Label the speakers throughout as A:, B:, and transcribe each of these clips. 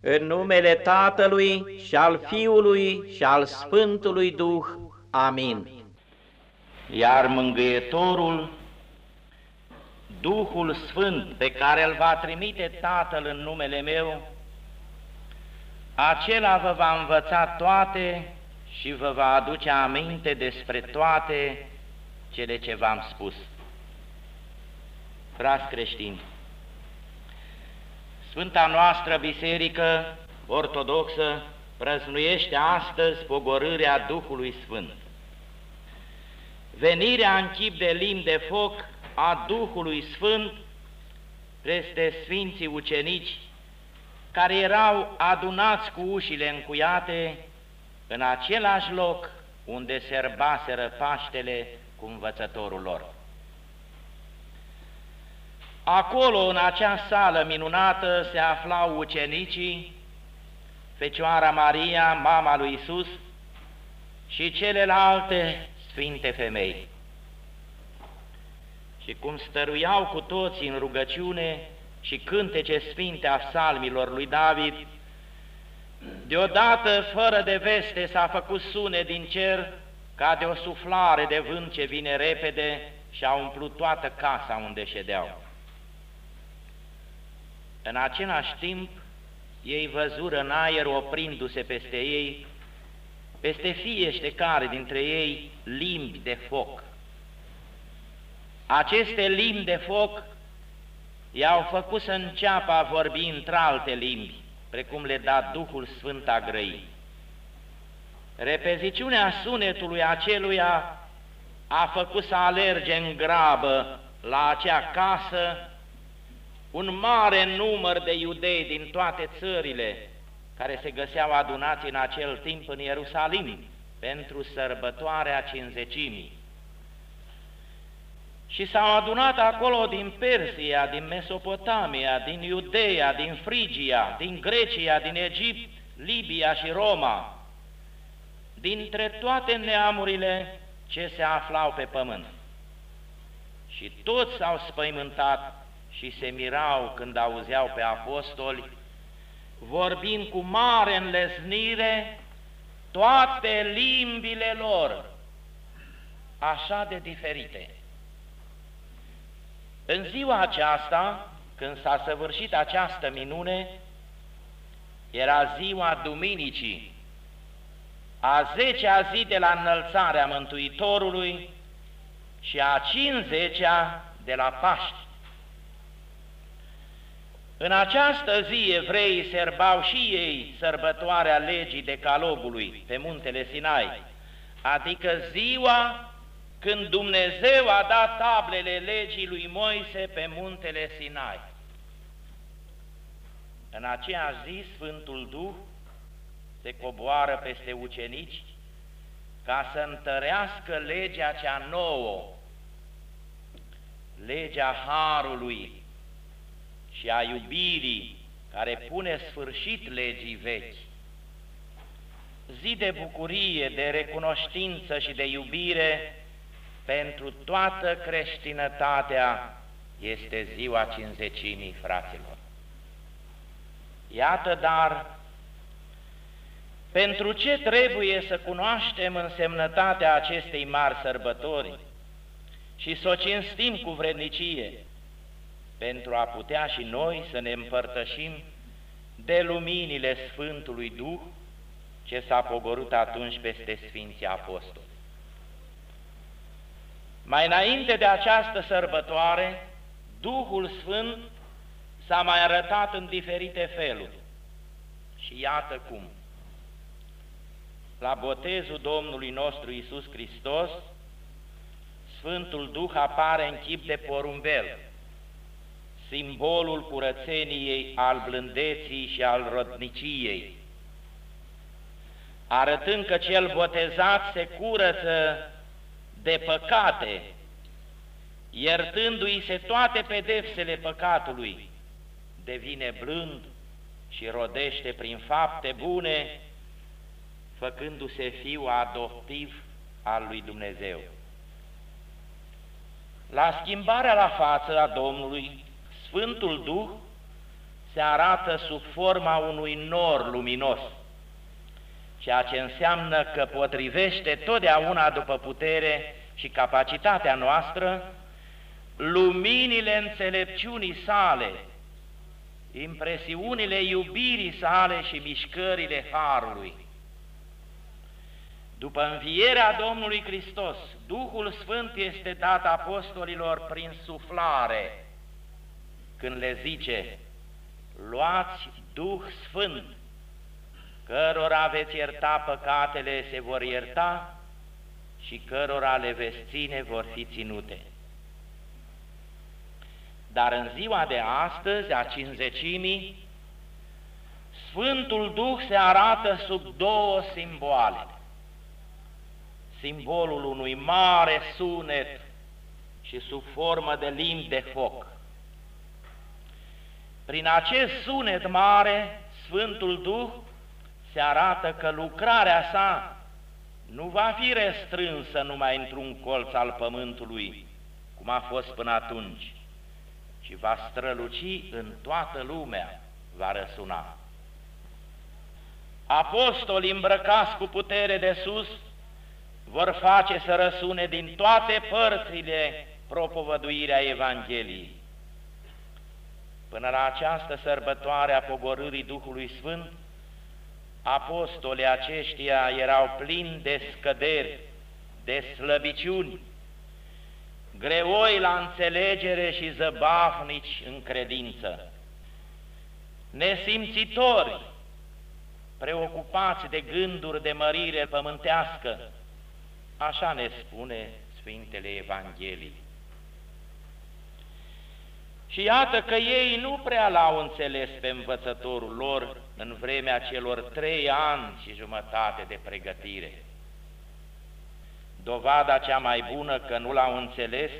A: În numele Tatălui și al Fiului și al Sfântului Duh. Amin.
B: Iar mângâietorul, Duhul Sfânt pe care îl va trimite Tatăl în numele meu, acela vă va învăța toate și vă va aduce aminte despre toate cele ce v-am spus. Frați creștini, Sfânta noastră Biserică Ortodoxă prăznuiește astăzi pogorârea Duhului Sfânt. Venirea în chip de limbi de foc a Duhului Sfânt peste Sfinții Ucenici, care erau adunați cu ușile încuiate în același loc unde serbaseră Paștele cu învățătorul lor. Acolo, în acea sală minunată, se aflau ucenicii, Fecioara Maria, mama lui Isus, și celelalte sfinte femei. Și cum stăruiau cu toții în rugăciune și cântece sfinte a psalmilor lui David, deodată, fără de veste, s-a făcut sune din cer ca de o suflare de vânt ce vine repede și a umplut toată casa unde ședeau. În același timp, ei văzură în aer oprindu-se peste ei, peste fiește care dintre ei limbi de foc. Aceste limbi de foc i-au făcut să înceapă a vorbi într-alte limbi, precum le da Duhul Sfânt a grăi. Repeziciunea sunetului aceluia a făcut să alerge în grabă la acea casă un mare număr de iudei din toate țările care se găseau adunați în acel timp în Ierusalim pentru sărbătoarea cinzecimii. Și s-au adunat acolo din Persia, din Mesopotamia, din Iudeea, din Frigia, din Grecia, din Egipt, Libia și Roma, dintre toate neamurile ce se aflau pe pământ. Și toți s-au spăimântat și se mirau când auzeau pe apostoli, vorbind cu mare înlesnire toate limbile lor, așa de diferite. În ziua aceasta, când s-a săvârșit această minune, era ziua Duminicii, a zecea zi de la înălțarea Mântuitorului și a cincizecea de la Paști. În această zi evreii serbau și ei sărbătoarea legii decalogului pe muntele Sinai, adică ziua când Dumnezeu a dat tablele legii lui Moise pe muntele Sinai. În aceea zi Sfântul Duh se coboară peste ucenici ca să întărească legea cea nouă, legea Harului, și a iubirii care pune sfârșit legii vechi. Zi de bucurie, de recunoștință și de iubire pentru toată creștinătatea este ziua cinzecimii, fraților. Iată, dar, pentru ce trebuie să cunoaștem însemnătatea acestei mari sărbători și să o cinstim cu vrednicie, pentru a putea și noi să ne împărtășim de luminile Sfântului Duh ce s-a pogorât atunci peste Sfinții Apostoli. Mai înainte de această sărbătoare, Duhul Sfânt s-a mai arătat în diferite feluri. Și iată cum. La botezul Domnului nostru Isus Hristos, Sfântul Duh apare în chip de porumbel, simbolul curățeniei, al blândeții și al rodniciei, arătând că cel botezat se curăță de păcate, iertându-i se toate pedepsele păcatului, devine blând și rodește prin fapte bune, făcându-se fiu adoptiv al lui Dumnezeu. La schimbarea la față a Domnului, Sfântul Duh se se arată sub forma unui nor luminos, ceea ce înseamnă că potrivește totdeauna după putere și capacitatea noastră luminile înțelepciunii sale, impresiunile iubirii sale și mișcările Harului. După învierea Domnului Hristos, Duhul Sfânt este dat apostolilor prin suflare, când le zice, luați Duh Sfânt, cărora veți ierta păcatele se vor ierta și cărora le veți ține vor fi ținute. Dar în ziua de astăzi, a cinzecimii, Sfântul Duh se arată sub două simboale. Simbolul unui mare sunet și sub formă de limbi de foc. Prin acest sunet mare, Sfântul Duh se arată că lucrarea sa nu va fi restrânsă numai într-un colț al pământului, cum a fost până atunci, ci va străluci în toată lumea, va răsuna. Apostoli îmbrăcați cu putere de sus vor face să răsune din toate părțile propovăduirea Evangheliei. Până la această sărbătoare a pogorârii Duhului Sfânt, apostolii aceștia erau plini de scăderi, de slăbiciuni, greoi la înțelegere și zăbavnici în credință, nesimțitori, preocupați de gânduri de mărire pământească, așa ne spune Sfintele Evangheliei. Și iată că ei nu prea l-au înțeles pe învățătorul lor în vremea celor trei ani și jumătate de pregătire. Dovada cea mai bună că nu l-au înțeles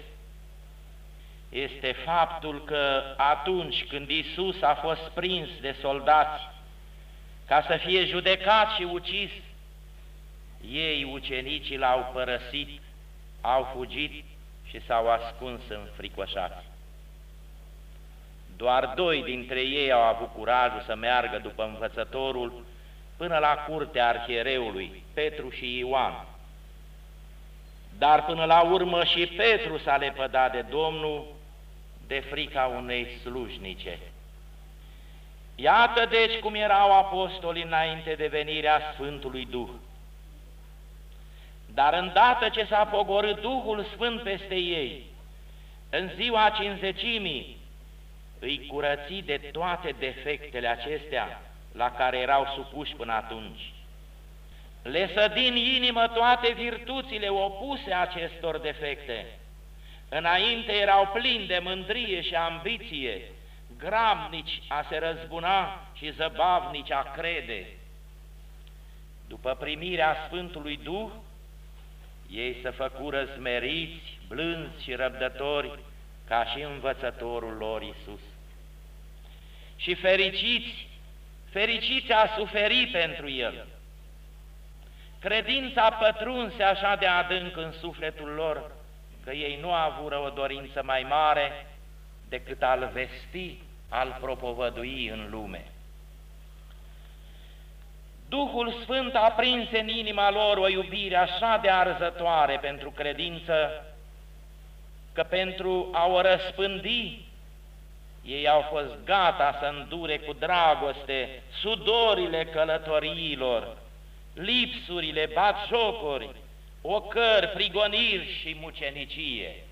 B: este faptul că atunci când Isus a fost prins de soldați ca să fie judecat și ucis, ei, ucenicii, l-au părăsit, au fugit și s-au ascuns în fricoșați. Doar doi dintre ei au avut curajul să meargă după învățătorul până la curtea arhiereului, Petru și Ioan. Dar până la urmă și Petru s-a lepădat de Domnul de frica unei slujnice. Iată deci cum erau apostolii înainte de venirea Sfântului Duh. Dar îndată ce s-a pogorât Duhul Sfânt peste ei, în ziua cinzecimii, îi curăți de toate defectele acestea la care erau supuși până atunci. Le sădi în inimă toate virtuțile opuse acestor defecte. Înainte erau plini de mândrie și ambiție, gramnici a se răzbuna și zăbavnici a crede. După primirea Sfântului Duh, ei se făcură smeriți, blânzi și răbdători, ca și învățătorul lor Isus. Și fericiți, fericiți a suferit pentru El. Credința pătrunse așa de adânc în sufletul lor, că ei nu au avut o dorință mai mare decât al vesti, al propovădui în lume. Duhul Sfânt a prins în inima lor o iubire așa de arzătoare pentru credință, că pentru a o răspândi, ei au fost gata să îndure cu dragoste sudorile călătoriilor, lipsurile, batjocuri, ocări, prigoniri și mucenicie.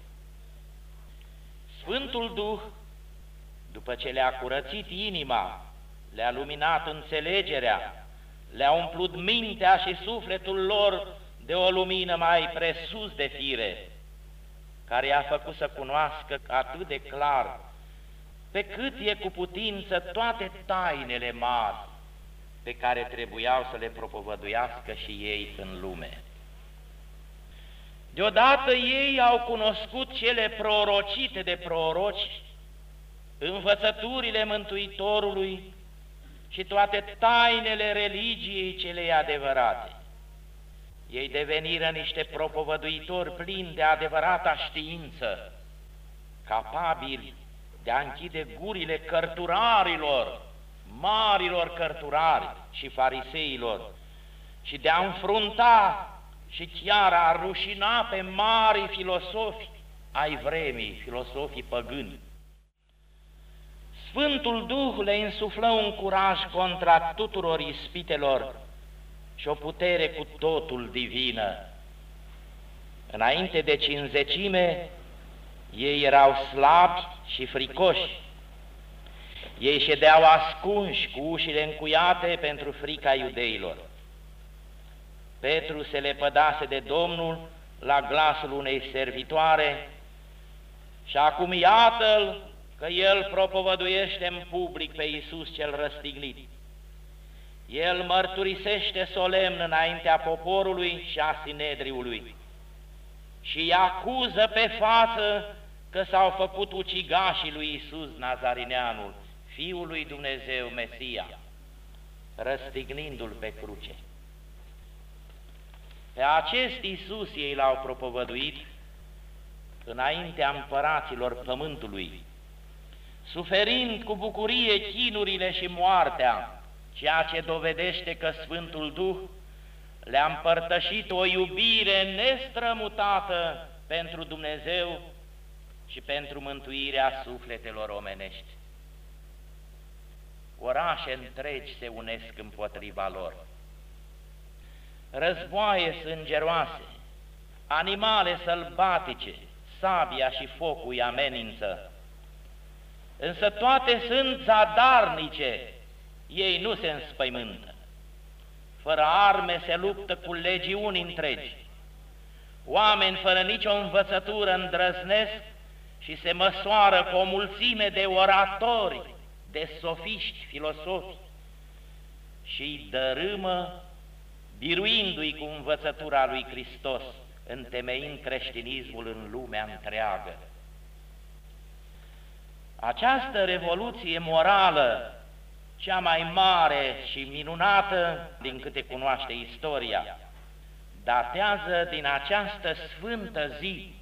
B: Sfântul Duh, după ce le-a curățit inima, le-a luminat înțelegerea, le-a umplut mintea și sufletul lor de o lumină mai presus de fire, care i-a făcut să cunoască atât de clar, pe cât e cu putință toate tainele mari pe care trebuiau să le propovăduiască și ei în lume. Deodată ei au cunoscut cele prorocite de proroci, învățăturile Mântuitorului și toate tainele religiei cele adevărate. Ei deveniră niște propovăduitori plini de adevărata știință, capabili de a închide gurile cărturarilor, marilor cărturari și fariseilor, și de a înfrunta și chiar a rușina pe mari filosofi ai vremii, filosofii păgâni. Sfântul Duh le insuflă un curaj contra tuturor ispitelor și o putere cu totul divină. Înainte de cinzecime, ei erau slabi și fricoși. Ei ședeau ascunși cu ușile încuiate pentru frica iudeilor. Petru se lepădase de Domnul la glasul unei servitoare și acum iată-l că el propovăduiește în public pe Iisus cel răstignit. El mărturisește solemn înaintea poporului și a Sinedriului și îi acuză pe față că s-au făcut ucigașii lui Iisus Nazarineanul, Fiul lui Dumnezeu, Mesia, răstignindu-l pe cruce. Pe acest Iisus ei l-au propovăduit înaintea împăraților pământului, suferind cu bucurie chinurile și moartea, ceea ce dovedește că Sfântul Duh le-a împărtășit o iubire nestrămutată pentru Dumnezeu și pentru mântuirea sufletelor omenești. Orașe întregi se unesc împotriva lor. Războaie sângeroase, animale sălbatice, sabia și focul îi amenință. Însă toate sunt zadarnice, ei nu se înspăimântă. Fără arme se luptă cu legiuni întregi. Oameni fără nicio învățătură îndrăznesc și se măsoară cu o mulțime de oratori, de sofiști, filosofi și îi dărâmă, biruindu-i cu învățătura lui Hristos, întemeind creștinismul în lumea întreagă. Această revoluție morală, cea mai mare și minunată din câte cunoaște istoria, datează din această sfântă zi,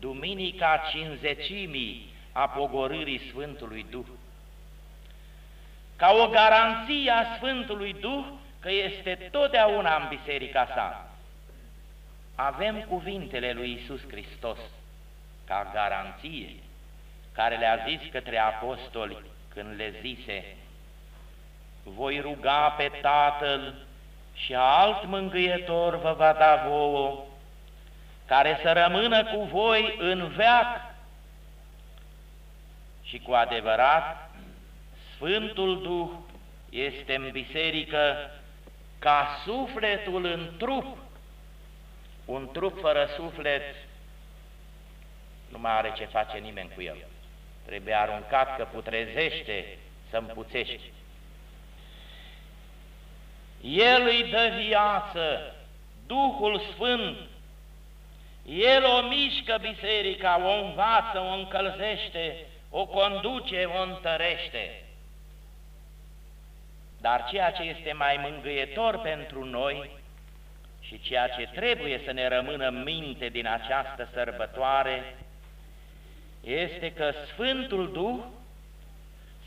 B: Duminica Cinzecimii a pogorârii Sfântului Duh. Ca o garanție a Sfântului Duh că este totdeauna în biserica sa. Avem cuvintele lui Isus Hristos ca garanție, care le-a zis către apostoli când le zise, voi ruga pe Tatăl și alt mângâietor vă va da vouă, care să rămână cu voi în veac. Și cu adevărat, Sfântul Duh este în biserică ca sufletul în trup. Un trup fără suflet nu mai are ce face nimeni cu el. Trebuie aruncat că putrezește, să împuțește. El îi dă viață, Duhul Sfânt, El o mișcă biserica, o învață, o încălzește, o conduce, o întărește. Dar ceea ce este mai mângâietor pentru noi și ceea ce trebuie să ne rămână în minte din această sărbătoare este că Sfântul Duh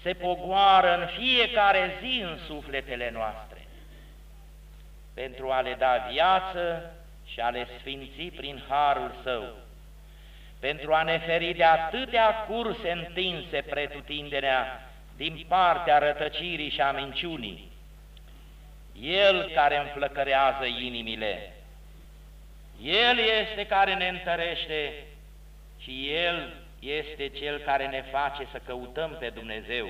B: se pogoară în fiecare zi în sufletele noastre pentru a le da viață și a le sfinți prin harul său, pentru a ne feri de atâtea curse întinse pretutindenea din partea rătăcirii și a minciunii, El care înflăcărează inimile, El este care ne întărește și El este Cel care ne face să căutăm pe Dumnezeu,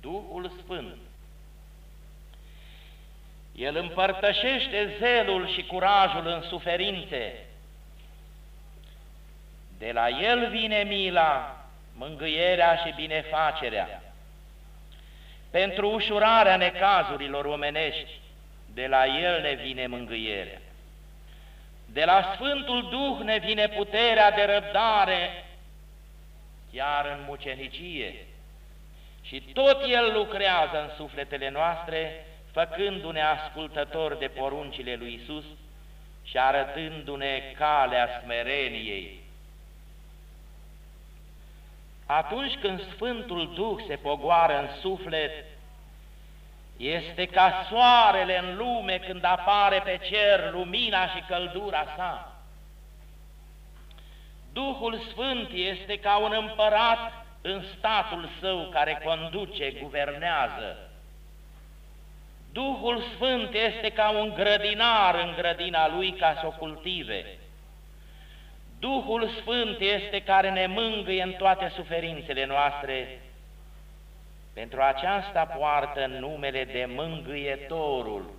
B: Duhul Sfânt. El împărtășește zelul și curajul în suferințe. De la El vine mila, mângâierea și binefacerea. Pentru ușurarea necazurilor omenești, de la El ne vine mângâierea. De la Sfântul Duh ne vine puterea de răbdare, chiar în mucenicie. Și tot El lucrează în sufletele noastre, făcându-ne ascultători de poruncile lui Isus și arătându-ne calea smereniei atunci când Sfântul Duh se pogoară în suflet, este ca soarele în lume când apare pe cer lumina și căldura sa. Duhul Sfânt este ca un împărat în statul său care conduce, guvernează. Duhul Sfânt este ca un grădinar în grădina lui ca să o cultive. Duhul Sfânt este care ne mângâie în toate suferințele noastre. Pentru aceasta poartă numele de mângâietorul,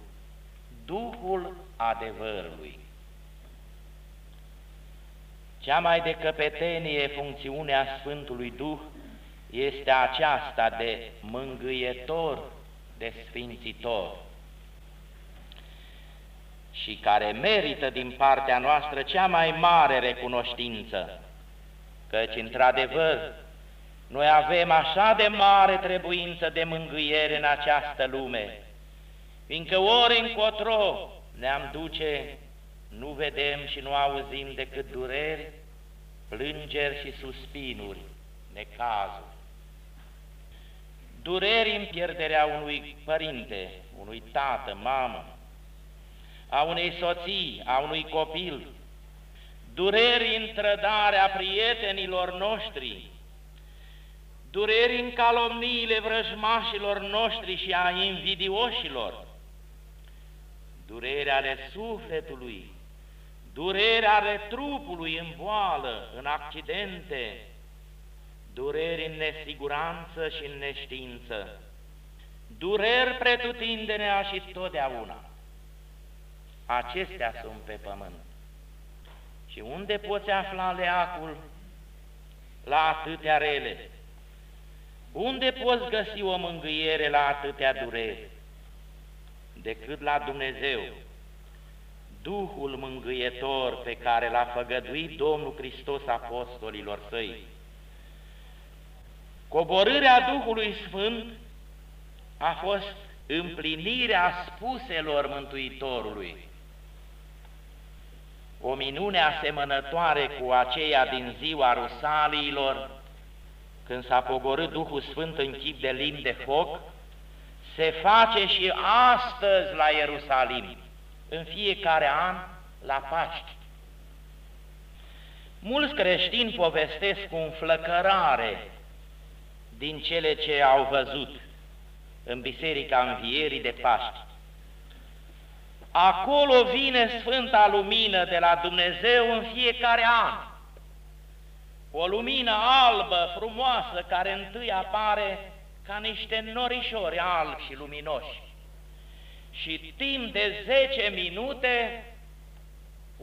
B: Duhul adevărului. Cea mai de căpetenie funcțiunea Sfântului Duh este aceasta de mângâietor, de sfințitor și care merită din partea noastră cea mai mare recunoștință, căci, într-adevăr, noi avem așa de mare trebuință de mângâiere în această lume, fiindcă ori încotro ne-am duce, nu vedem și nu auzim decât dureri, plângeri și suspinuri, necazuri. Dureri în pierderea unui părinte, unui tată, mamă, a unei soții, a unui copil, dureri în trădarea prietenilor noștri, dureri în calomniile vrăjmașilor noștri și a invidioșilor, dureri ale sufletului, dureri ale trupului în boală, în accidente, dureri în nesiguranță și în neștiință, dureri pretutindenea și totdeauna. Acestea sunt pe pământ. Și unde poți afla leacul la atâtea rele? Unde poți găsi o mângâiere la atâtea dureri? Decât la Dumnezeu, Duhul mângâietor pe care l-a făgăduit Domnul Hristos apostolilor săi. Coborârea Duhului Sfânt a fost împlinirea spuselor Mântuitorului. O minune asemănătoare cu aceea din ziua Rusaliilor, când s-a pogorât Duhul Sfânt în chip de limbi de foc, se face și astăzi la Ierusalim, în fiecare an la Paști. Mulți creștini povestesc cu înflăcărare din cele ce au văzut în Biserica Învierii de Paști. Acolo vine Sfânta Lumină de la Dumnezeu în fiecare an. O lumină albă, frumoasă, care întâi apare ca niște norișori albi și luminoși. Și timp de zece minute,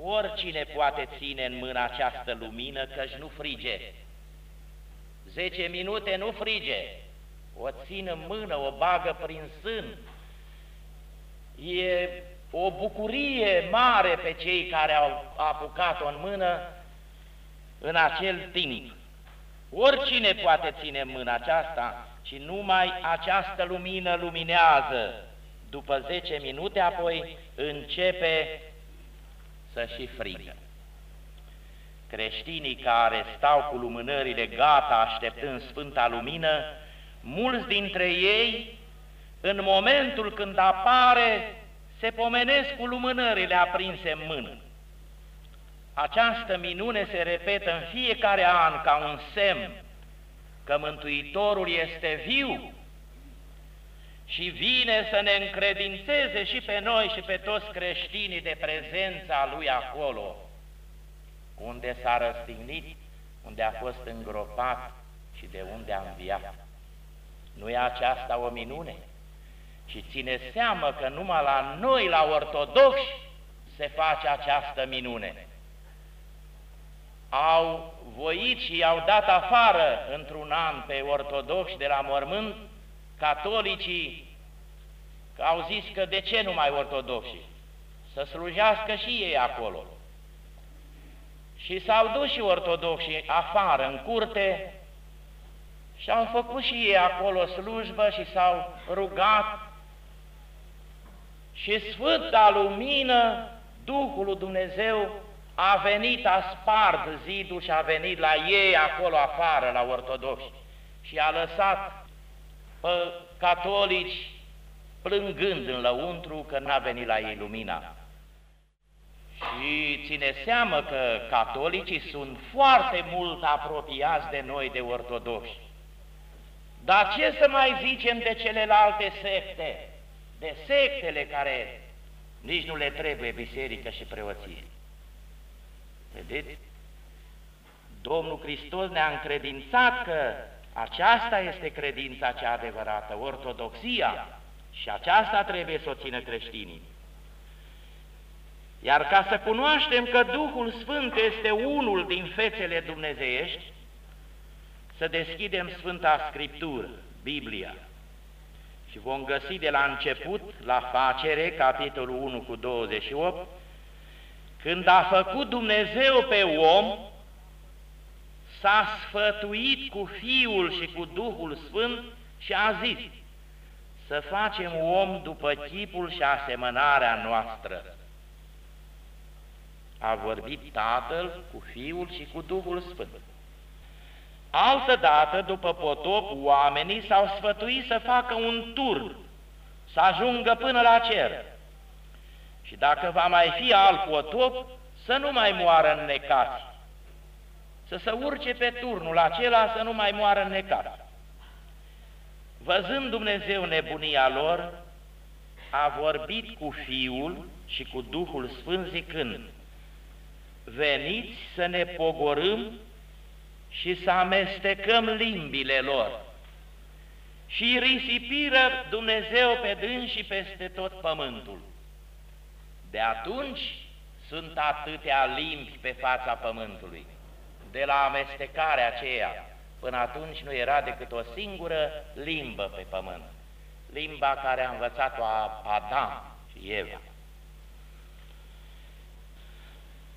B: oricine poate ține în mână această lumină, căci nu frige. Zece minute nu frige, o țin în mână, o bagă prin sân. E o bucurie mare pe cei care au apucat-o în mână în acel timp. Oricine poate ține în mână aceasta și numai această lumină luminează. După 10 minute apoi începe să și frigă. Creștinii care stau cu lumânările gata așteptând Sfânta Lumină, mulți dintre ei, în momentul când apare, se pomenesc cu lumânările aprinse în mână. Această minune se repetă în fiecare an ca un semn că Mântuitorul este viu și vine să ne încredințeze și pe noi și pe toți creștinii de prezența Lui acolo, unde s-a răstignit, unde a fost îngropat și de unde a înviat. Nu e aceasta o minune? Și ține seamă că numai la noi, la ortodoxi, se face această minune. Au voit și i-au dat afară într-un an pe ortodoxi de la mormânt, catolicii, că au zis că de ce nu mai ortodoxi? Să slujească și ei acolo. Și s-au dus și ortodoxii afară, în curte, și au făcut și ei acolo slujbă și s-au rugat și Sfânta Lumină, Duhul lui Dumnezeu, a venit, a spart zidul și a venit la ei acolo afară, la ortodoxi, și a lăsat pe catolici plângând în lăuntru că n-a venit la ei lumina. Și ține seamă că catolicii sunt foarte mult apropiați de noi, de ortodoxi. Dar ce să mai zicem de celelalte secte? De sectele care nici nu le trebuie biserică și preoție. Vedeți? Domnul Hristos ne-a încredințat că aceasta este credința cea adevărată, ortodoxia, și aceasta trebuie să o țină creștinii. Iar ca să cunoaștem că Duhul Sfânt este unul din fețele dumnezeiești, să deschidem Sfânta Scriptură, Biblia, și vom găsi de la început, la facere, capitolul 1 cu 28, când a făcut Dumnezeu pe om, s-a sfătuit cu Fiul și cu Duhul Sfânt și a zis, să facem om după chipul și asemănarea noastră. A vorbit Tatăl cu Fiul și cu Duhul Sfânt. Altă dată, după potop, oamenii s-au sfătuit să facă un tur, să ajungă până la cer. Și dacă va mai fi alt potop, să nu mai moară înnecați, să se urce pe turnul acela să nu mai moară înnecați. Văzând Dumnezeu nebunia lor, a vorbit cu Fiul și cu Duhul Sfânt zicând, veniți să ne pogorâm și să amestecăm limbile lor. Și risipiră Dumnezeu pe dâns și peste tot pământul. De atunci sunt atâtea limbi pe fața pământului. De la amestecarea aceea până atunci nu era decât o singură limbă pe pământ, limba care a învățat-o Adam și Eva.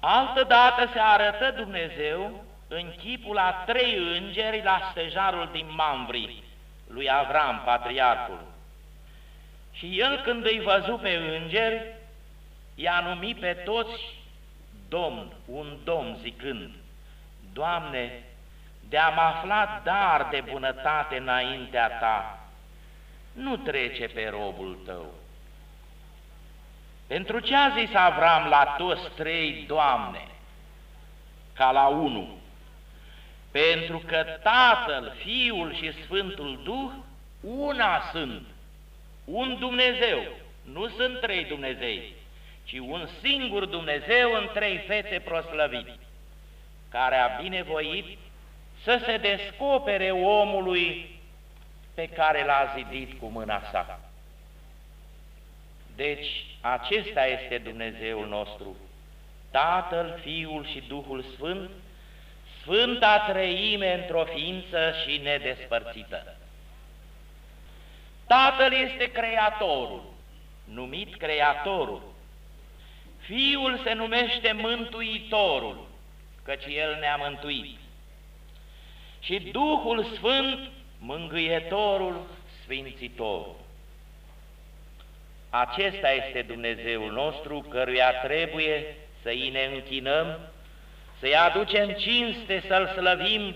B: Altă dată se arătă Dumnezeu în chipul a trei îngeri la stejarul din Mamvri, lui Avram, patriarhul. Și el când îi văzu pe îngeri, i-a numit pe toți Domn, un Domn, zicând, Doamne, de-am aflat dar de bunătate înaintea Ta, nu trece pe robul Tău. Pentru ce a zis Avram la toți trei, Doamne, ca la unul? Pentru că Tatăl, Fiul și Sfântul Duh una sunt, un Dumnezeu, nu sunt trei Dumnezei, ci un singur Dumnezeu în trei fețe proslăvite, care a binevoit să se descopere omului pe care l-a zidit cu mâna sa. Deci, acesta este Dumnezeul nostru, Tatăl, Fiul și Duhul Sfânt, Sfânta Treime într-o ființă și nedespărțită. Tatăl este Creatorul, numit Creatorul. Fiul se numește Mântuitorul, căci El ne-a mântuit și Duhul Sfânt, mângâietorul, sfințitorul. Acesta este Dumnezeul nostru, căruia trebuie să-i ne închinăm, să-i aducem cinste, să-L slăvim,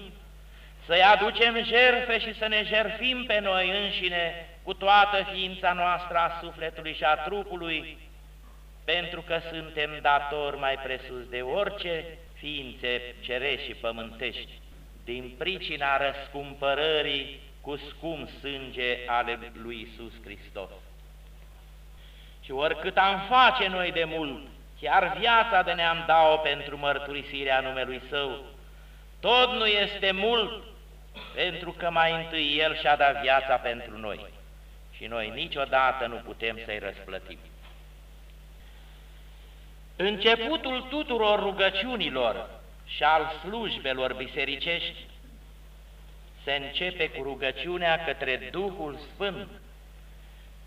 B: să-i aducem jerfe și să ne jerfim pe noi înșine cu toată ființa noastră a sufletului și a trupului, pentru că suntem datori mai presus de orice ființe cerești și pământești din pricina răscumpărării cu scump sânge ale lui Isus Hristos. Și oricât am face noi de mult, chiar viața de ne-am dau pentru mărturisirea numelui Său, tot nu este mult, pentru că mai întâi El și-a dat viața pentru noi. Și noi niciodată nu putem să-i răsplătim. Începutul tuturor rugăciunilor și al slujbelor bisericești se începe cu rugăciunea către Duhul Sfânt,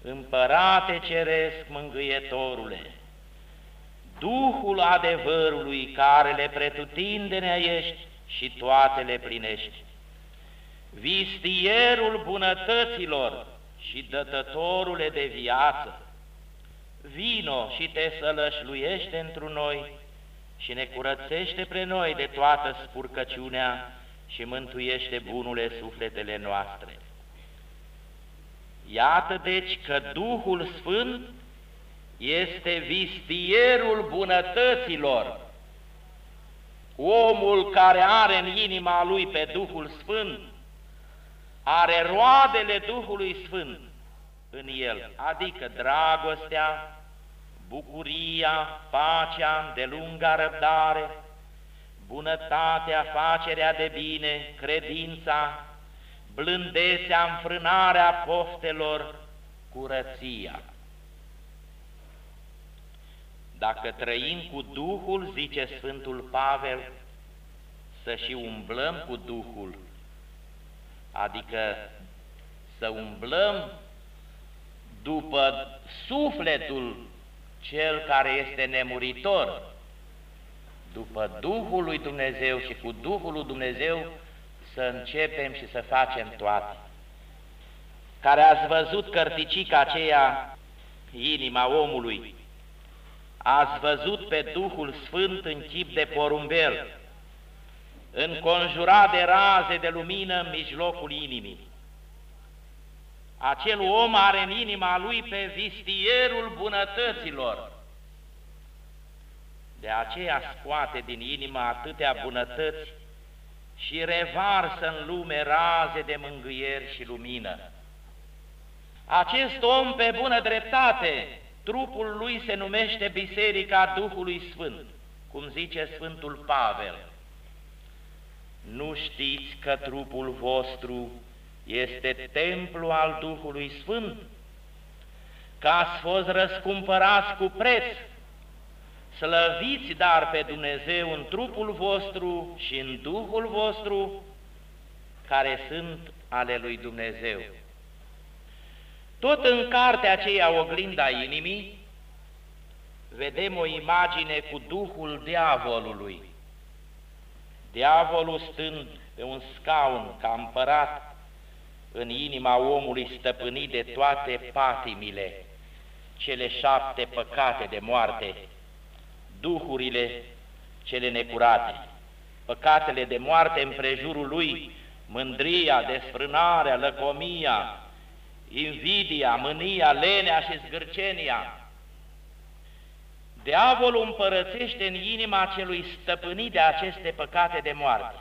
B: Împărate Ceresc Mângâietorule, Duhul adevărului care le pretutindenea ești și toate le plinești, vistierul bunătăților și dătătorule de viață, vino și te sălășluiește întru noi, și ne curățește pre noi de toată spurcăciunea și mântuiește bunule sufletele noastre. Iată deci că Duhul Sfânt este vistierul bunătăților. Omul care are în inima lui pe Duhul Sfânt, are roadele Duhului Sfânt în el, adică dragostea, bucuria, pacea, de lungă răbdare, bunătatea, facerea de bine, credința, blândețea, înfrânarea poftelor, curăția. Dacă trăim cu Duhul, zice Sfântul Pavel, să și umblăm cu Duhul, adică să umblăm după sufletul cel care este nemuritor, după Duhul lui Dumnezeu și cu Duhul lui Dumnezeu să începem și să facem toate. Care ați văzut cărticica aceea, inima omului, ați văzut pe Duhul Sfânt în chip de porumbel, înconjurat de raze de lumină în mijlocul inimii. Acel om are în inima lui pe vistierul bunătăților. De aceea scoate din inima atâtea bunătăți și revarsă în lume raze de mângâieri și lumină. Acest om pe bună dreptate, trupul lui se numește Biserica Duhului Sfânt, cum zice Sfântul Pavel. Nu știți că trupul vostru este templu al Duhului Sfânt, că ați fost răscumpărați cu preț, slăviți dar pe Dumnezeu în trupul vostru și în Duhul vostru, care sunt ale lui Dumnezeu. Tot în cartea aceea oglinda inimii, vedem o imagine cu Duhul diavolului. Diavolul stând pe un scaun ca împărat în inima omului stăpânit de toate patimile, cele șapte păcate de moarte, duhurile cele necurate, păcatele de moarte în prejurul lui, mândria, desfrânarea, lăcomia, invidia, mânia, lenea și zgârcenia. Diavolul împărățește în inima celui stăpânit de aceste păcate de moarte.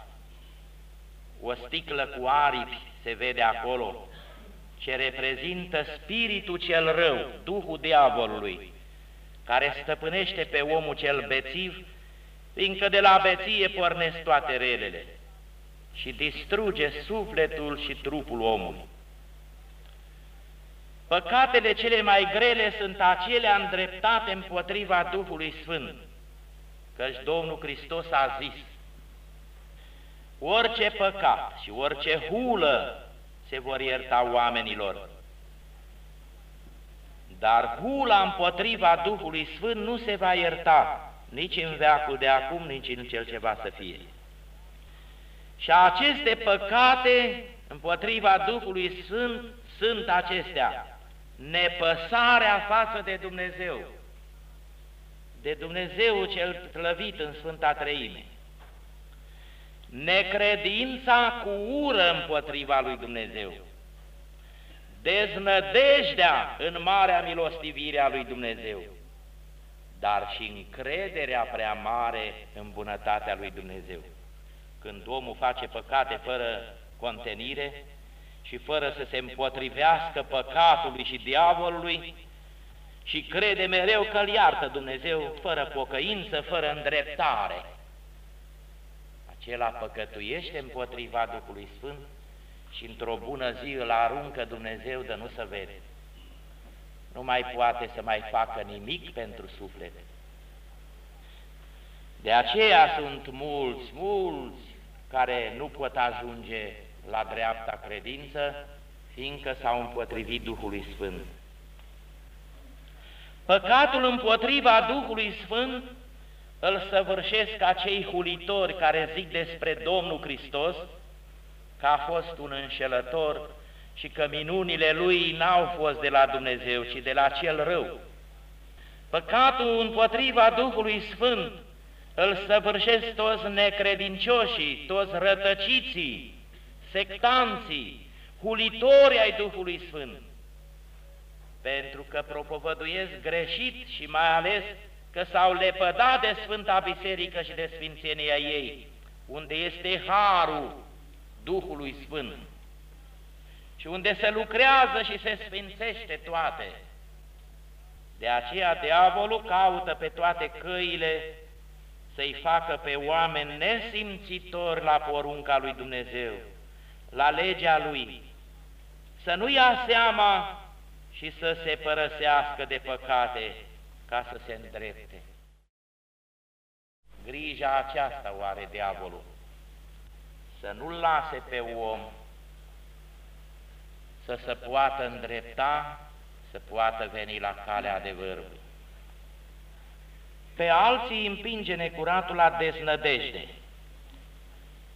B: O sticlă cu aripi se vede acolo, ce reprezintă spiritul cel rău, Duhul diavolului, care stăpânește pe omul cel bețiv, fiindcă de la beție pornesc toate relele și distruge sufletul și trupul omului. Păcatele cele mai grele sunt acelea îndreptate împotriva Duhului Sfânt, căci Domnul Hristos a zis, orice păcat și orice hulă se vor ierta oamenilor, dar hula împotriva Duhului Sfânt nu se va ierta nici în veacul de acum, nici în cel ce va să fie. Și aceste păcate împotriva Duhului Sfânt sunt acestea, nepăsarea față de Dumnezeu, de Dumnezeu cel slăvit în Sfânta Treime, necredința cu ură împotriva lui Dumnezeu, deznădejdea în marea milostivire a lui Dumnezeu, dar și încrederea prea mare în bunătatea lui Dumnezeu. Când omul face păcate fără contenire și fără să se împotrivească păcatului și diavolului și crede mereu că îl iartă Dumnezeu fără pocăință, fără îndreptare, acela păcătuiește împotriva Duhului Sfânt și într-o bună zi îl aruncă Dumnezeu de nu să vede. Nu mai poate să mai facă nimic pentru suflet. De aceea sunt mulți, mulți care nu pot ajunge la dreapta credință, fiindcă s-au împotrivit Duhului Sfânt. Păcatul împotriva Duhului Sfânt îl săvârșesc acei hulitori care zic despre Domnul Hristos, că a fost un înșelător și că minunile lui n-au fost de la Dumnezeu, ci de la cel rău. Păcatul împotriva Duhului Sfânt îl săvârșesc toți necredincioșii, toți rătăciții, sectanții, hulitorii ai Duhului Sfânt, pentru că propovăduiesc greșit și mai ales că s-au lepădat de Sfânta Biserică și de Sfințenia ei, unde este harul Duhului Sfânt și unde se lucrează și se sfințește toate. De aceea diavolul caută pe toate căile să-i facă pe oameni nesimțitori la porunca lui Dumnezeu, la legea lui, să nu ia seama și să se părăsească de păcate ca să se îndrepte. Grija aceasta o are diavolul, să nu lase pe om să se poată îndrepta, să poată veni la calea adevărului. Pe alții împinge necuratul la deznădejde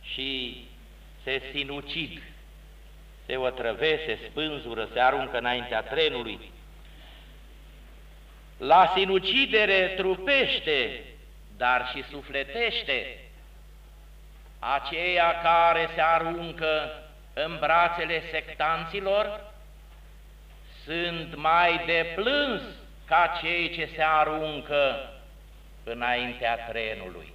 B: și se sinucid, se otrăvesc, se spânzură, se aruncă înaintea trenului. La sinucidere trupește, dar și sufletește aceia care se aruncă în brațele sectanților sunt mai de plâns ca cei ce se aruncă înaintea trenului.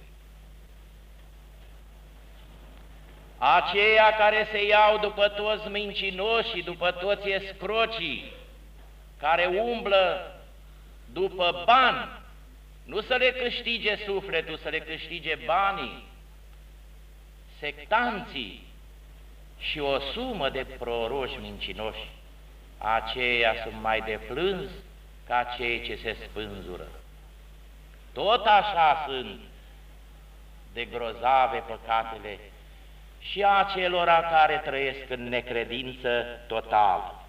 B: Aceia care se iau după toți mincinoși, după toți escrocii, care umblă după bani, nu să le câștige sufletul, să le câștige banii, sectanții, și o sumă de proroși mincinoși, aceia sunt mai de plâns ca cei ce se spânzură. Tot așa sunt de grozave păcatele și acelora care trăiesc în necredință totală.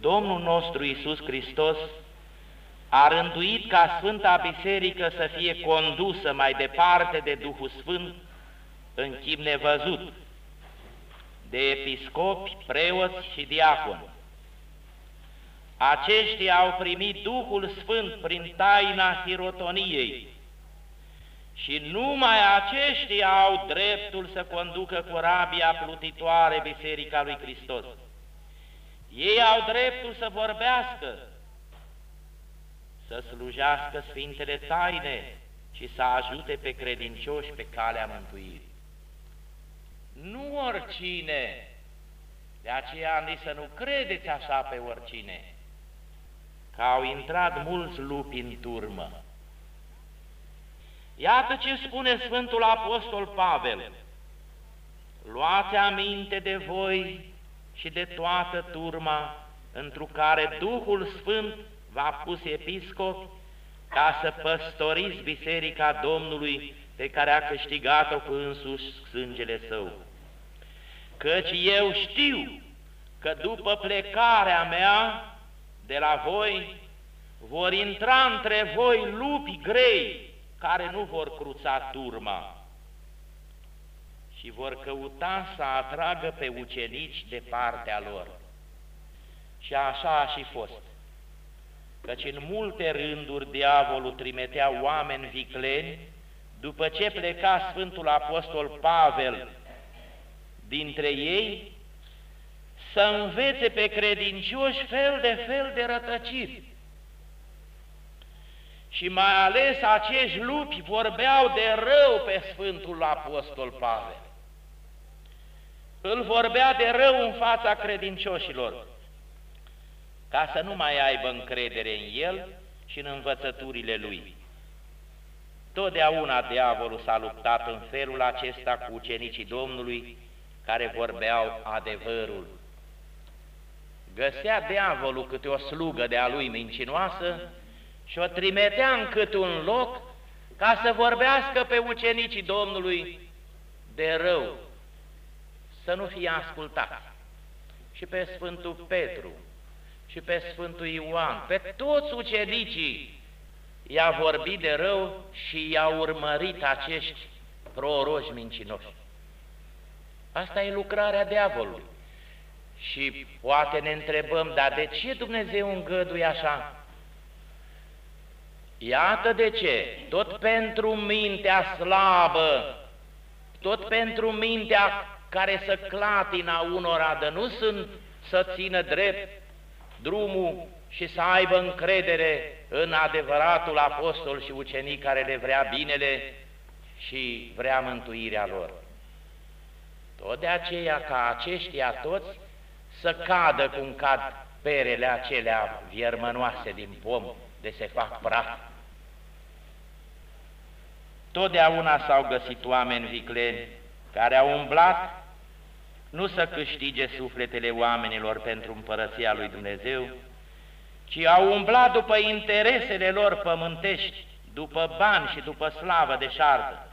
B: Domnul nostru Iisus Hristos a rânduit ca Sfânta Biserică să fie condusă mai departe de Duhul Sfânt în chip nevăzut, de episcopi, preoți și diaconi. Aceștia au primit Duhul Sfânt prin taina hirotoniei și numai aceștia au dreptul să conducă corabia plutitoare Biserica lui Hristos. Ei au dreptul să vorbească, să slujească Sfintele Taine și să ajute pe credincioși pe calea mântuirii. Nu oricine, de aceea nici să nu credeți așa pe oricine, că au intrat mulți lupi în turmă. Iată ce spune Sfântul Apostol Pavel, luați aminte de voi și de toată turma, întru care Duhul Sfânt v-a pus episcop ca să păstoriți biserica Domnului pe care a câștigat-o cu însuși sângele său. Căci eu știu că după plecarea mea de la voi, vor intra între voi lupi grei care nu vor cruța turma și vor căuta să atragă pe ucenici de partea lor. Și așa a și fost, căci în multe rânduri diavolul trimitea oameni vicleni după ce pleca Sfântul Apostol Pavel dintre ei, să învețe pe credincioși fel de fel de rătăciri. Și mai ales acești lupi vorbeau de rău pe Sfântul Apostol Pavel. Îl vorbea de rău în fața credincioșilor, ca să nu mai aibă încredere în el și în învățăturile lui. Totdeauna diavolul s-a luptat în felul acesta cu ucenicii Domnului, care vorbeau adevărul. Găsea diavolul câte o slugă de-a lui mincinoasă și o trimitea în câte un loc ca să vorbească pe ucenicii Domnului de rău, să nu fie ascultat. Și pe Sfântul Petru, și pe Sfântul Ioan, pe toți ucenicii i-a vorbit de rău și i-a urmărit acești proroși mincinoși. Asta e lucrarea diavolului. Și poate ne întrebăm, dar de ce Dumnezeu îngăduie așa? Iată de ce, tot pentru mintea slabă, tot pentru mintea care să clatina unora de nu sunt să țină drept drumul și să aibă încredere în adevăratul apostol și ucenic care le vrea binele și vrea mântuirea lor. Tot de aceea ca aceștia toți să cadă cum cad perele acelea viermănoase din pom de se fac praf. Totdeauna s-au găsit oameni vicleni care au umblat nu să câștige sufletele oamenilor pentru împărăția lui Dumnezeu, ci au umblat după interesele lor pământești, după bani și după slavă de șartă.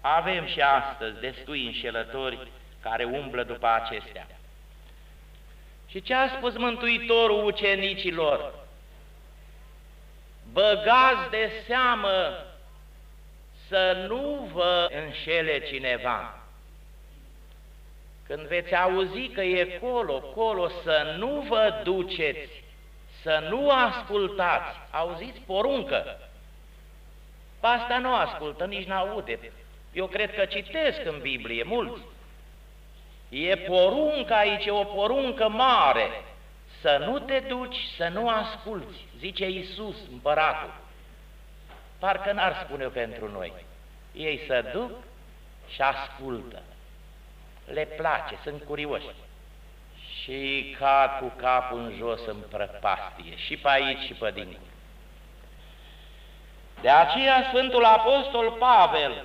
B: Avem și astăzi destui înșelători care umblă după acestea. Și ce a spus Mântuitorul ucenicilor? Băgați de seamă să nu vă înșele cineva. Când veți auzi că e colo, colo, să nu vă duceți, să nu ascultați, auziți poruncă. Pe asta nu ascultă, nici n-aude. Eu cred că citesc în Biblie mulți. E poruncă aici, e o poruncă mare. Să nu te duci, să nu asculți, zice Iisus, împăratul. Parcă n-ar spune pentru noi. Ei să duc și ascultă. Le place, sunt curioși. Și cad cu capul în jos în prăpastie, și pe aici și pe dincolo. De aceea Sfântul Apostol Pavel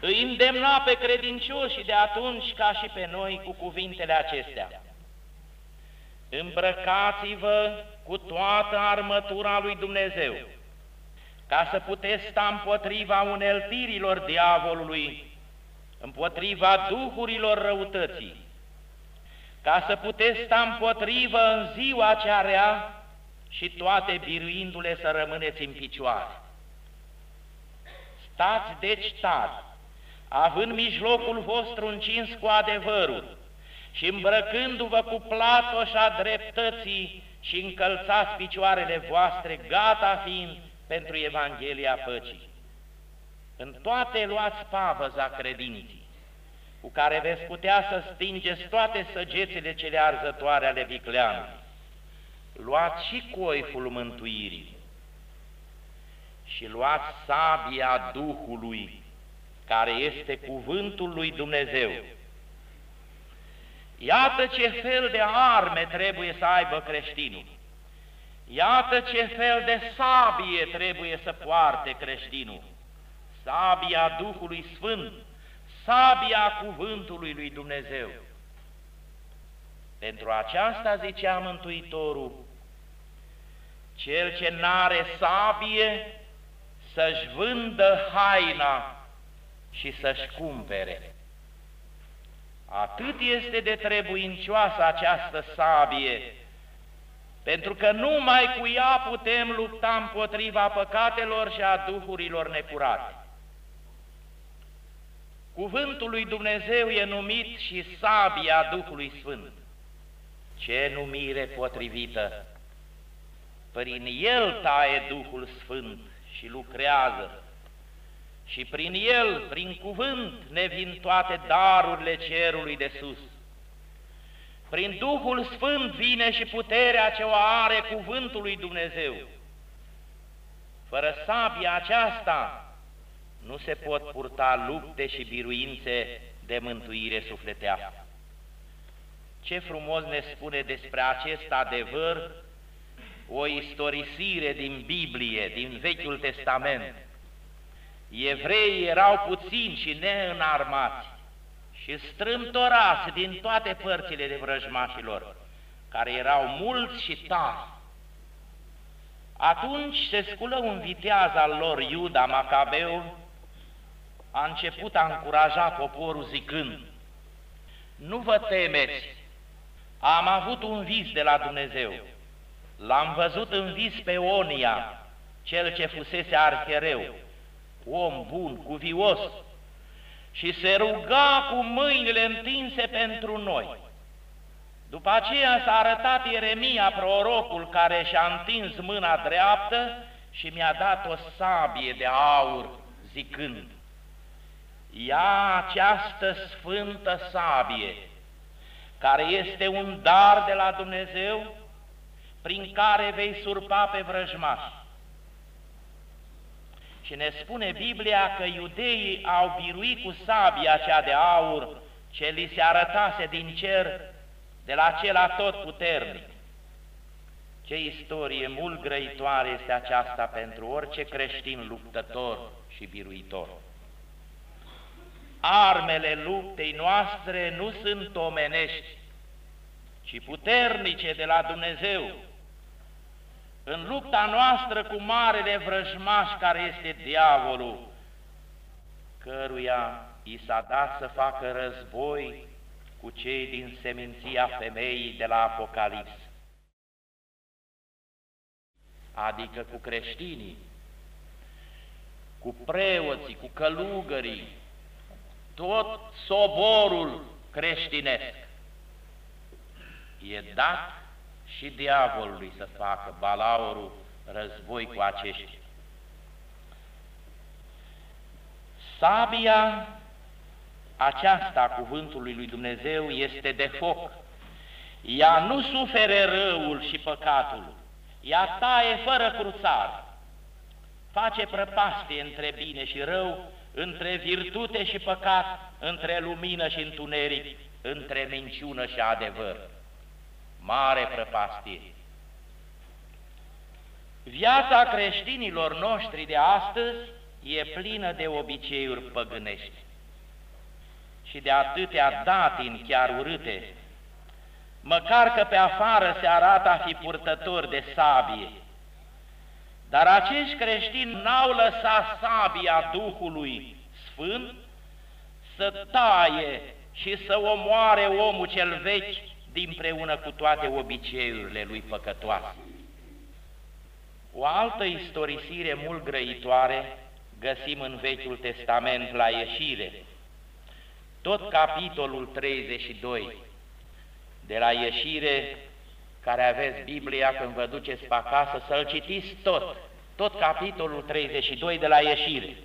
B: îi îndemna pe credincioși de atunci ca și pe noi cu cuvintele acestea. Îmbrăcați-vă cu toată armătura lui Dumnezeu, ca să puteți sta împotriva uneltirilor diavolului, împotriva duhurilor răutății, ca să puteți sta împotrivă în ziua cea rea și toate biruindu-le să rămâneți în picioare. Stați deci tari, având mijlocul vostru încins cu adevărul și îmbrăcându-vă cu platoșa dreptății și încălțați picioarele voastre, gata fiind pentru Evanghelia păcii. În toate luați pavăza credinții, cu care veți putea să stingeți toate săgețile cele arzătoare ale vicleanului. Luați și coiful mântuirii și luați sabia Duhului, care este cuvântul lui Dumnezeu. Iată ce fel de arme trebuie să aibă creștinul. Iată ce fel de sabie trebuie să poarte creștinul. Sabia Duhului Sfânt, sabia cuvântului lui Dumnezeu. Pentru aceasta zicea Mântuitorul, cel ce n-are sabie să-și vândă haina și să-și cumpere. Atât este de trebuincioasă această sabie, pentru că numai cu ea putem lupta împotriva păcatelor și a duhurilor necurate. Cuvântul lui Dumnezeu e numit și sabia Duhului Sfânt. Ce numire potrivită! Prin el taie Duhul Sfânt și lucrează și prin el, prin cuvânt, ne vin toate darurile cerului de sus. Prin Duhul Sfânt vine și puterea ce o are cuvântul lui Dumnezeu. Fără sabia aceasta nu se pot purta lupte și biruințe de mântuire sufletească. Ce frumos ne spune despre acest adevăr o istorisire din Biblie, din Vechiul Testament. Evreii erau puțini și neînarmați și strâmtorați din toate părțile de vrăjmașilor, care erau mulți și tari. Atunci se sculă un viteaz al lor, Iuda Macabeu, a început a încuraja poporul zicând, Nu vă temeți, am avut un vis de la Dumnezeu, l-am văzut în vis pe Onia, cel ce fusese arhereu, om bun, cuvios, și se ruga cu mâinile întinse pentru noi. După aceea s-a arătat Ieremia, prorocul, care și-a întins mâna dreaptă și mi-a dat o sabie de aur, zicând, Ia această sfântă sabie, care este un dar de la Dumnezeu, prin care vei surpa pe vrăjmași. Și ne spune Biblia că iudeii au biruit cu sabia cea de aur ce li se arătase din cer de la cel tot puternic. Ce istorie mult grăitoare este aceasta pentru orice creștin luptător și biruitor. Armele luptei noastre nu sunt omenești, ci puternice de la Dumnezeu. În lupta noastră cu marele vrăjmaș care este diavolul, căruia i s-a dat să facă război cu cei din seminția femeii de la Apocalips, adică cu creștinii, cu preoții, cu călugării, tot soborul creștinesc. E dat și diavolului să facă balaurul război cu aceștia. Sabia aceasta cuvântului lui Dumnezeu este de foc. Ea nu sufere răul și păcatul, ea taie fără cruțare, face prăpastie între bine și rău, între virtute și păcat, între lumină și întuneric, între minciună și adevăr. Mare prăpastie. Viața creștinilor noștri de astăzi e plină de obiceiuri păgânești și de atâtea datini chiar urâte, măcar că pe afară se arată a fi purtători de sabie. Dar acești creștini n-au lăsat sabia Duhului Sfânt să taie și să omoare omul cel vechi dinpreună cu toate obiceiurile lui păcătoase. O altă istorisire mult grăitoare găsim în Vechiul Testament la ieșire, tot capitolul 32 de la ieșire, care aveți Biblia când vă duceți pe acasă, să-l citiți tot, tot capitolul 32 de la ieșire.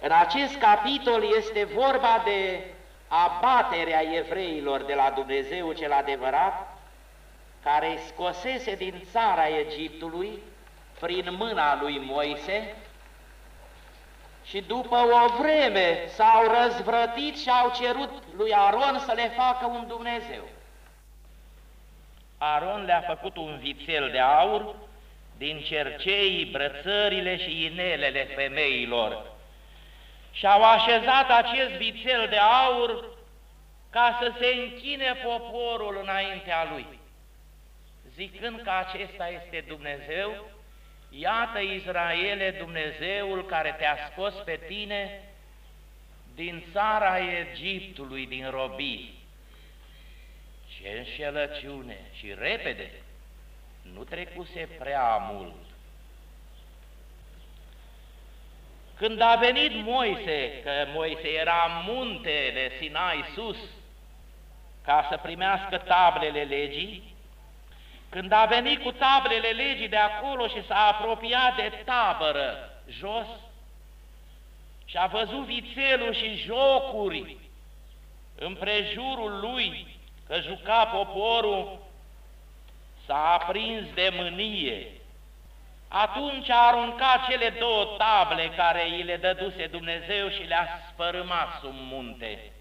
B: În acest capitol este vorba de abaterea evreilor de la Dumnezeu cel adevărat, care scosese din țara Egiptului prin mâna lui Moise și după o vreme s-au răzvrătit și au cerut lui Aron să le facă un Dumnezeu. Aron le-a făcut un vițel de aur din cerceii, brățările și inelele femeilor și au așezat acest vițel de aur ca să se închine poporul înaintea lui, zicând că acesta este Dumnezeu Iată, Israele, Dumnezeul care te-a scos pe tine din țara Egiptului, din robii. Ce înșelăciune și repede, nu trecuse prea mult. Când a venit Moise, că Moise era în muntele Sinai sus, ca să primească tablele legii, când a venit cu tablele legii de acolo și s-a apropiat de tabără jos și a văzut vițelul și jocuri împrejurul lui, că juca poporul, s-a aprins de mânie. Atunci a aruncat cele două table care îi le dăduse Dumnezeu și le-a spărâmat sub munte.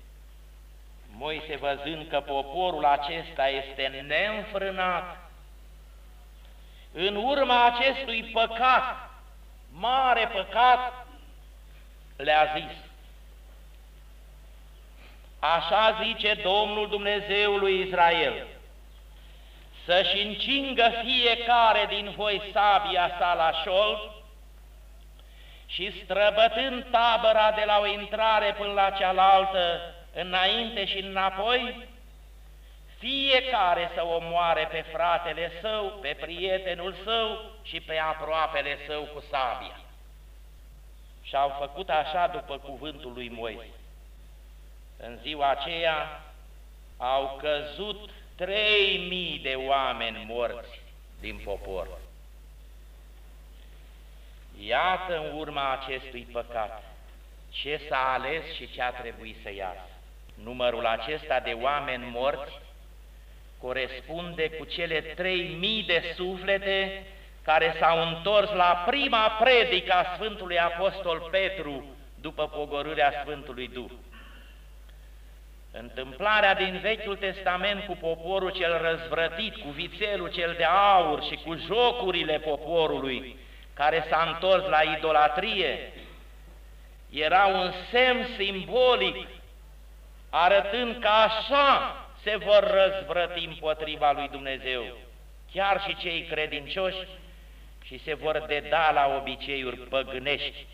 B: Moise văzând că poporul acesta este neînfrânat, în urma acestui păcat, mare păcat, le-a zis, Așa zice Domnul Dumnezeului Israel, să-și încingă fiecare din voi sabia sa la șold și străbătând tabăra de la o intrare până la cealaltă, înainte și înapoi, fiecare să omoare pe fratele său, pe prietenul său și pe aproapele său cu sabia. Și au făcut așa după cuvântul lui Moise. În ziua aceea au căzut trei mii de oameni morți din popor. Iată în urma acestui păcat ce s-a ales și ce a trebuit să iasă. Numărul acesta de oameni morți corespunde cu cele trei mii de suflete care s-au întors la prima predică a Sfântului Apostol Petru după pogorârea Sfântului Duh. Întâmplarea din Vechiul Testament cu poporul cel răzvrătit, cu vițelul cel de aur și cu jocurile poporului care s-a întors la idolatrie, era un semn simbolic arătând că așa se vor răzvrăti împotriva lui Dumnezeu, chiar și cei credincioși, și se vor deda la obiceiuri păgânești,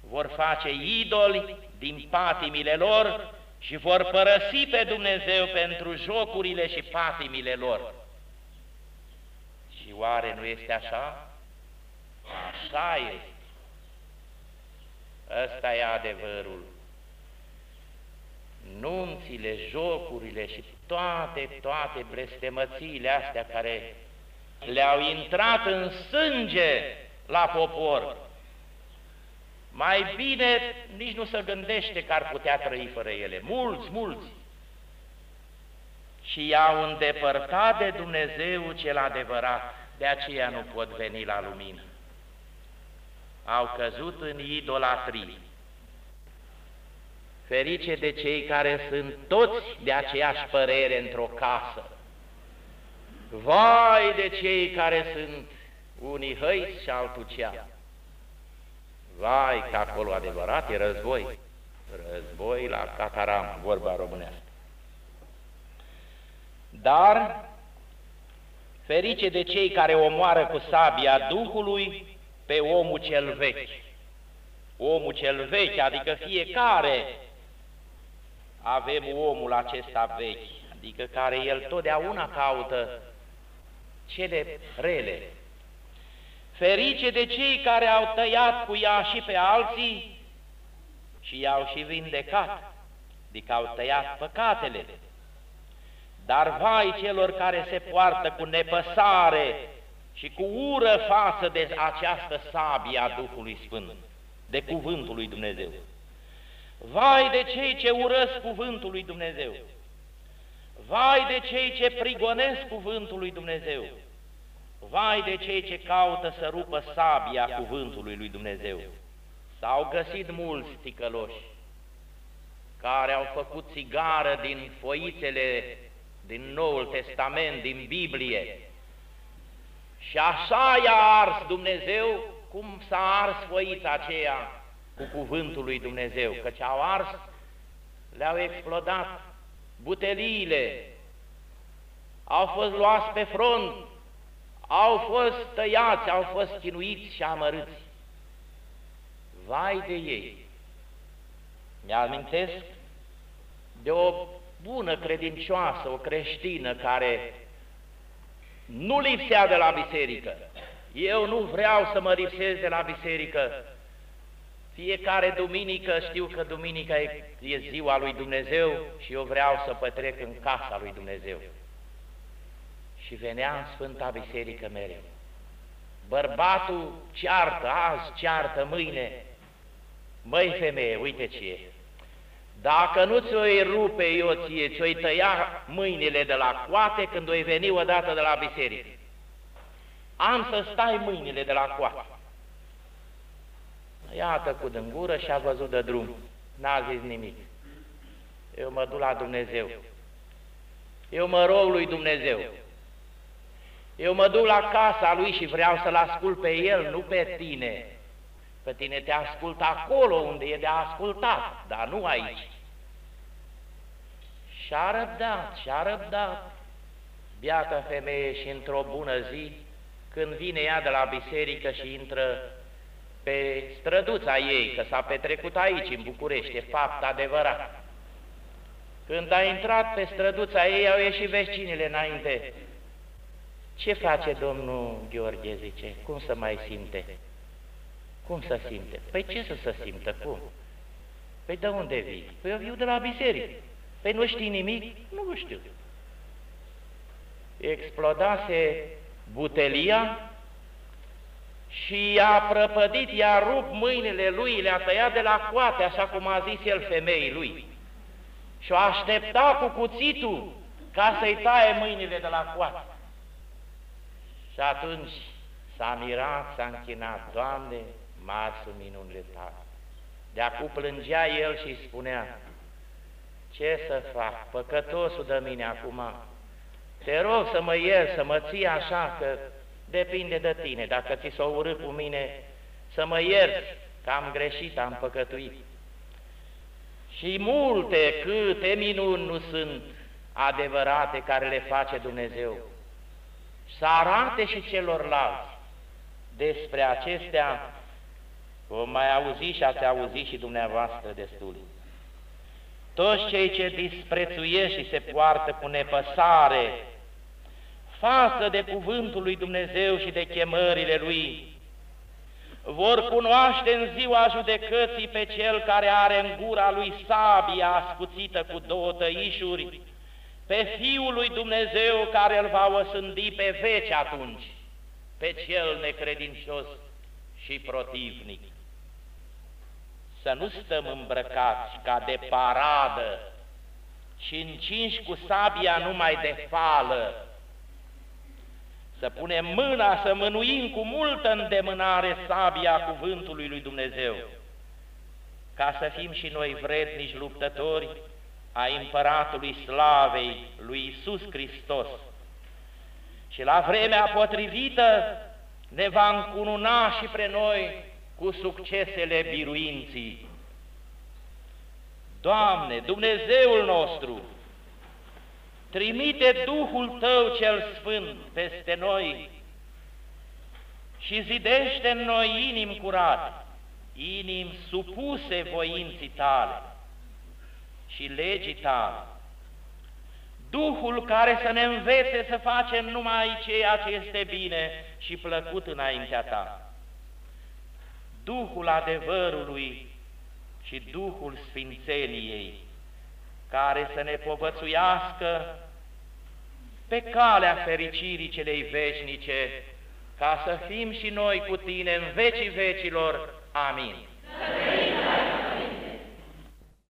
B: vor face idoli din patimile lor și vor părăsi pe Dumnezeu pentru jocurile și patimile lor. Și oare nu este așa? Așa este. Ăsta e adevărul. Nunțile, jocurile și toate, toate blestemățiile astea care le-au intrat în sânge la popor, mai bine nici nu se gândește că ar putea trăi fără ele. Mulți, mulți. Și i-au îndepărtat de Dumnezeu cel adevărat, de aceea nu pot veni la lumină. Au căzut în idolatrie. Ferice de cei care sunt toți de aceeași părere într-o casă. Vai de cei care sunt unii hăiți și altul cea. Vai, că acolo adevărat e război. Război la Cataram, vorba românească. Dar, ferice de cei care omoară cu sabia Duhului pe omul cel vechi. Omul cel vechi, adică fiecare avem omul acesta vechi, adică care el totdeauna caută cele rele, Ferice de cei care au tăiat cu ea și pe alții și i-au și vindecat, adică au tăiat păcatele. Dar vai celor care se poartă cu nepăsare și cu ură față de această sabie a Duhului Sfânt, de Cuvântul lui Dumnezeu. Vai de cei ce urăsc Cuvântul lui Dumnezeu! Vai de cei ce prigonesc Cuvântul lui Dumnezeu! Vai de cei ce caută să rupă sabia cuvântului lui Dumnezeu! S-au găsit mulți ticăloși care au făcut țigară din foițele din Noul Testament, din Biblie, și așa i-a ars Dumnezeu cum s-a ars foița aceea cu cuvântul lui Dumnezeu, căci au ars, le-au explodat buteliile, au fost luați pe front, au fost tăiați, au fost chinuiți și amărâți. Vai de ei! Mi-amintesc de o bună credincioasă, o creștină care nu lipsea de la biserică. Eu nu vreau să mă lipsesc de la biserică. Fiecare duminică știu că duminica e, e ziua lui Dumnezeu și eu vreau să petrec în casa lui Dumnezeu și venea în Sfânta Biserică mereu. Bărbatul ceartă azi, ceartă mâine. Măi femeie, uite ce e. Dacă nu ți-o rupe eu ție, ți-o tăia mâinile de la coate când o veni odată de la biserică. Am să stai mâinile de la coate. Iată cu din gură și a văzut de drum. N-a zis nimic. Eu mă duc la Dumnezeu. Eu mă rog lui Dumnezeu. Eu mă duc la casa lui și vreau să-l ascult pe el, nu pe tine. Pe tine te ascult acolo unde e de ascultat, dar nu aici. Și-a răbdat, și-a răbdat. Biata femeie și într-o bună zi, când vine ea de la biserică și intră pe străduța ei, că s-a petrecut aici, în București, e fapt adevărat. Când a intrat pe străduța ei, au ieșit vecinile înainte ce face domnul Gheorghe, zice, cum să mai simte? Cum să simte? Păi ce să se simtă, cum? Păi de unde vii? Păi eu viu de la biserică. Păi nu știi nimic? Nu știu. explodase butelia și i-a prăpădit, i-a rupt mâinile lui, le-a tăiat de la coate, așa cum a zis el femeii lui. Și o aștepta cu cuțitul ca să-i taie mâinile de la coate. Și atunci s-a mirat, s-a închinat, Doamne, mari sunt minunile tale. De acum plângea el și spunea, ce să fac, păcătosul de mine acum, te rog să mă ieri, să mă ții așa, că depinde de tine, dacă ți s-o urât cu mine, să mă ierți, că am greșit, am păcătuit. Și multe, câte minuni nu sunt adevărate care le face Dumnezeu. Să arate și celorlalți despre acestea, vom mai auzi și ați auzit și dumneavoastră destul. Toți cei ce disprețuiesc și se poartă cu nepăsare față de cuvântul lui Dumnezeu și de chemările lui, vor cunoaște în ziua judecății pe cel care are în gura lui sabia ascuțită cu două tăișuri, pe Fiul lui Dumnezeu care îl va osândi pe veci atunci, pe cel necredincios și protivnic. Să nu stăm îmbrăcați ca de paradă, și încinși cu sabia numai de fală, să punem mâna, să mânuim cu multă îndemânare sabia cuvântului lui Dumnezeu, ca să fim și noi vrednici luptători a Împăratului Slavei, lui Isus Hristos. Și la vremea potrivită ne va încununa și pre noi cu succesele biruinții. Doamne, Dumnezeul nostru, trimite Duhul Tău cel Sfânt peste noi și zidește în noi inimi curate, inimi supuse voinții Tale și legii Tale. Duhul care să ne învețe să facem numai ceea ce este bine și plăcut înaintea Ta. Duhul adevărului și Duhul Sfințeniei, care să ne povățuiască pe calea fericirii celei veșnice, ca să fim și noi cu Tine în vecii vecilor. Amin.